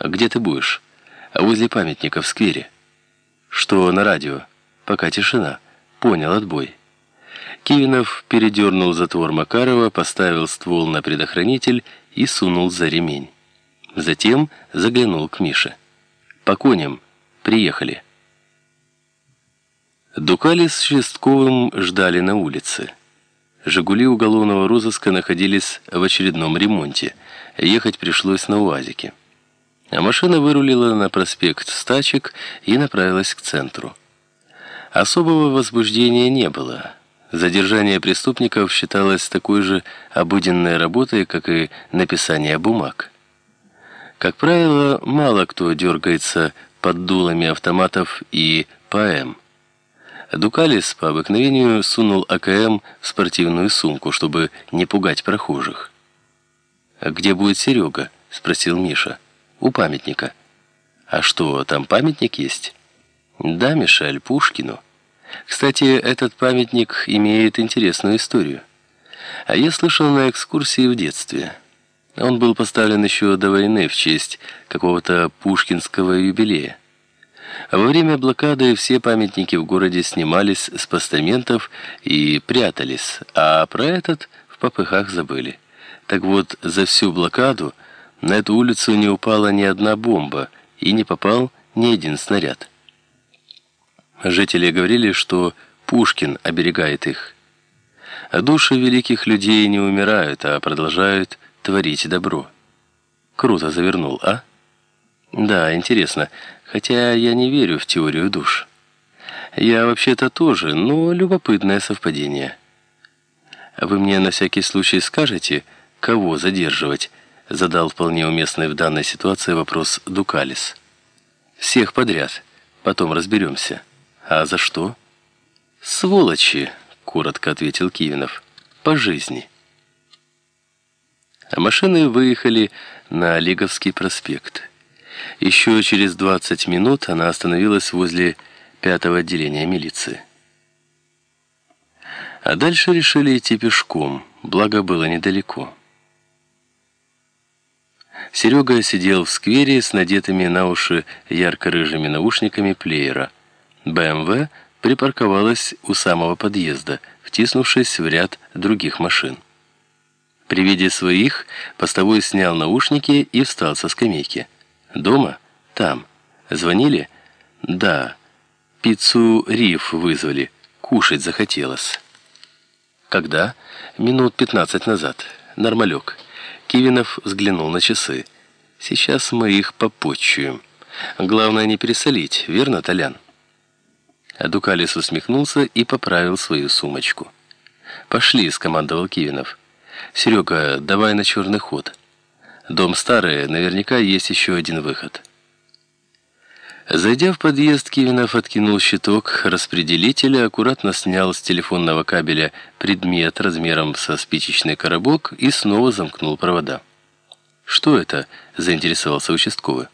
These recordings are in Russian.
«Где ты будешь?» «Возле памятника в сквере». «Что на радио?» «Пока тишина». «Понял, отбой». Кивинов передернул затвор Макарова, поставил ствол на предохранитель и сунул за ремень. Затем заглянул к Мише. «По коням. Приехали». Дукали с Шестковым ждали на улице. «Жигули» уголовного розыска находились в очередном ремонте. Ехать пришлось на УАЗике. А машина вырулила на проспект Стачек и направилась к центру. Особого возбуждения не было. Задержание преступников считалось такой же обыденной работой, как и написание бумаг. Как правило, мало кто дергается под дулами автоматов и ПМ. Дукалис по обыкновению сунул АКМ в спортивную сумку, чтобы не пугать прохожих. «А «Где будет Серега?» – спросил Миша. «У памятника». «А что, там памятник есть?» «Да, Мишель, Пушкину». Кстати, этот памятник имеет интересную историю. А я слышал на экскурсии в детстве. Он был поставлен еще до войны в честь какого-то пушкинского юбилея. Во время блокады все памятники в городе снимались с постаментов и прятались, а про этот в попыхах забыли. Так вот, за всю блокаду на эту улицу не упала ни одна бомба и не попал ни один снаряд. Жители говорили, что Пушкин оберегает их. Души великих людей не умирают, а продолжают творить добро. Круто завернул, а? Да, интересно, хотя я не верю в теорию душ. Я вообще-то тоже, но любопытное совпадение. Вы мне на всякий случай скажете, кого задерживать? Задал вполне уместный в данной ситуации вопрос Дукалис. Всех подряд, потом разберемся. «А за что?» «Сволочи», — коротко ответил Кивинов. «По жизни». А машины выехали на Лиговский проспект. Еще через 20 минут она остановилась возле пятого отделения милиции. А дальше решили идти пешком, благо было недалеко. Серега сидел в сквере с надетыми на уши ярко-рыжими наушниками плеера, БМВ припарковалась у самого подъезда, втиснувшись в ряд других машин. При виде своих постовой снял наушники и встал со скамейки. «Дома? Там. Звонили?» «Да. Пиццу Риф вызвали. Кушать захотелось». «Когда?» «Минут пятнадцать назад. Нормалек». Кивинов взглянул на часы. «Сейчас мы их попотчуем. Главное не пересолить, верно, Толян?» Дукалис усмехнулся и поправил свою сумочку. «Пошли», — скомандовал Кивинов. «Серега, давай на черный ход. Дом старый, наверняка есть еще один выход». Зайдя в подъезд, Кивинов откинул щиток распределителя, аккуратно снял с телефонного кабеля предмет размером со спичечный коробок и снова замкнул провода. «Что это?» – заинтересовался участковый.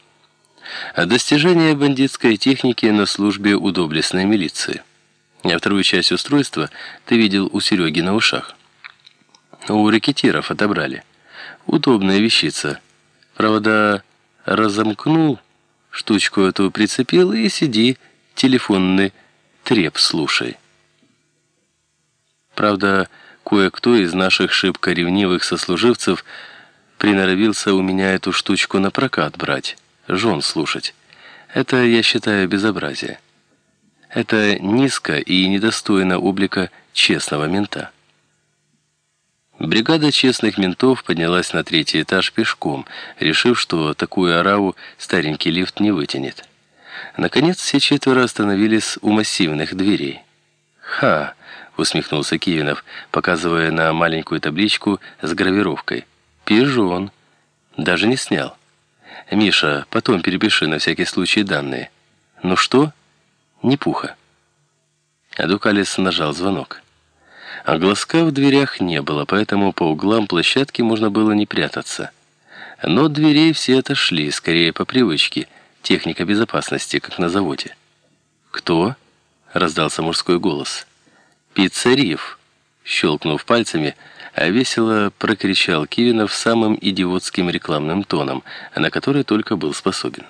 А достижение бандитской техники на службе у доблестной милиции. А вторую часть устройства ты видел у Сереги на ушах. У рекетиров отобрали. Удобная вещица. Правда, разомкнул, штучку эту прицепил и сиди, телефонный треп слушай. Правда, кое-кто из наших шибко ревнивых сослуживцев приноровился у меня эту штучку на прокат брать жен слушать. Это, я считаю, безобразие. Это низко и недостойно облика честного мента. Бригада честных ментов поднялась на третий этаж пешком, решив, что такую ораву старенький лифт не вытянет. Наконец, все четверо остановились у массивных дверей. «Ха!» — усмехнулся Кивинов, показывая на маленькую табличку с гравировкой. «Пижон!» Даже не снял. «Миша, потом перепиши на всякий случай данные». «Ну что?» «Не пуха». Адукалис нажал звонок. А глазка в дверях не было, поэтому по углам площадки можно было не прятаться. Но дверей все отошли, скорее по привычке, техника безопасности, как на заводе. «Кто?» — раздался мужской голос. «Пиццариев. Щелкнув пальцами, а весело прокричал Кивинов самым идиотским рекламным тоном, на который только был способен.